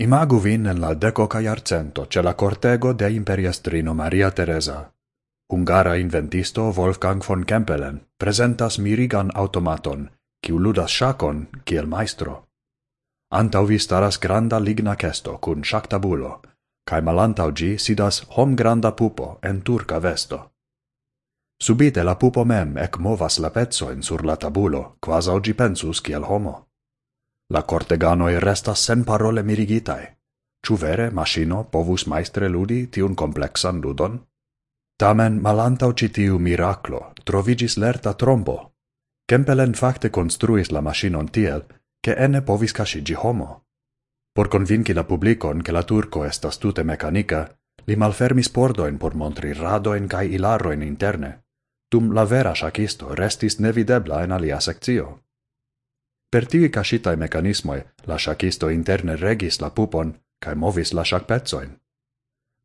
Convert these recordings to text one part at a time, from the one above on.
Imagu vin en la decoca iarcento ce la cortego de imperiastrino Maria Teresa. Hungara inventisto Wolfgang von Kempelen presentas mirigan automaton, kiu ludas shakon kiel maestro. Antau vi staras granda ligna kesto cun shaktabulo, cae malantau gi sidas hom granda pupo en turca vesto. Subite la pupo mem ec movas la pezzoin sur la tabulo, quas augi pensus kiel homo. La corteganoi restas sen parole mirigitae. Ciu vere machino povus maestre ludi tiun complexan ludon? Tamen malantau citiu miraclo trovigis lerta trombo. Kempelen facte construis la machinon tiel, che ene povis casigi homo. Por convinci la publicon che la turco estas tute mecanica, li malfermis pordoin por montri radoin cae ilaroin interne, dum la vera shakisto restis nevidebla in alia sectio. Per tivi cascitai mecanismoi, la shakisto interne regis la pupon cae movis la shacpezzoin.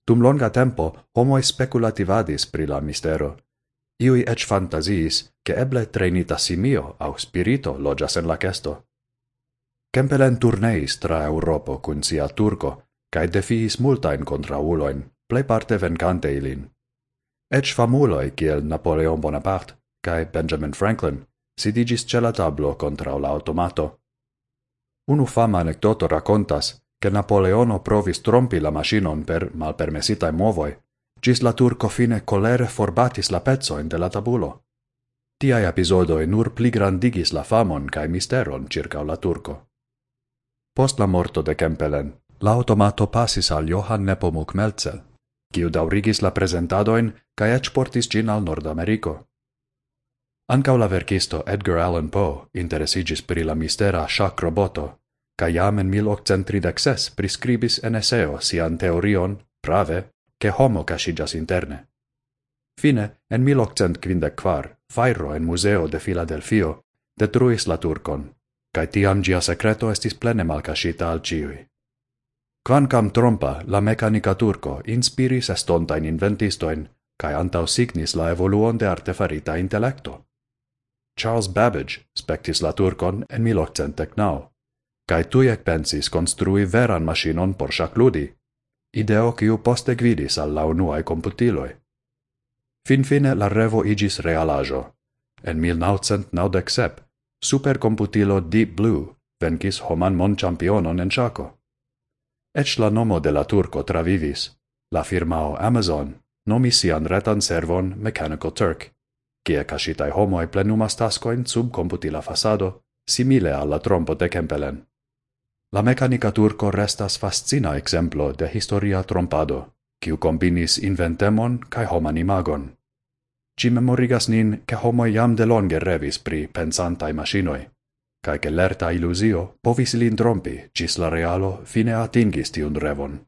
Dum longa tempo, homoi speculativadis pri la mistero. Iui ec fantasiis che eble trainita simio au spirito logias en la cesto. Kempelen turneis tra Europo cun sia turco, cae defiis multain contra uloin, plei parte vencante ilin. Ec famuloi kiel Napoleon Bonaparte cae Benjamin Franklin sidigis ce la tablo contra la automato. Unu fama anecdoto racontas che Napoleono provis trompi la machinon per malpermesitae movoi, gis la turco fine colere forbatis la pezzoin de la tabulo. Tiai episodoi nur pli grandigis la famon cae misteron circa la turco. Post la morto de Kempelen, la automato passis al Johann Nepomuk Melzel, quiu daurigis la presentadoin cae ec portis gin al Nord Americo. Ancau la verkisto Edgar Allan Poe interesigis pri la mistera ŝakroboto, ca jam en 1836 prescribis en eseo sian teorion, prave, che homo casigas interne. Fine, en 1854, fairo en museo de Filadelfio detruis la turkon, cae tiam gia secreto estis plene malcasita al ciui. Quancam trompa la mecanica turco inspiris estontain inventistoin, cae antau signis la evoluon de artefarita intellecto. Charles Babbage spectis la turcon en 1809, cae tuiec pensis construi veran machinon por shacludi, ideo quiu poste gvidis al la unuae computiloi. Finfine la revo igis realajo. En 1997, supercomputilo Deep Blue vencis homan mon championon en chaco. Ec la nomo de la turco travivis. La firmao Amazon nomi sian retan servon Mechanical Turk kie cascitai homoi plenumas tascoin sub computila fasado, simile alla trompo de Kempelen. La mecanica turco restas fascina exemplo de historia trompado, kiu combinis inventemon cae homan imagon. Ci memorigas nin che homoi jam de longe revis pri pensantai machinoi, cae che lerta illusio povis lin trompi cis la realo fine atingis tiun revon.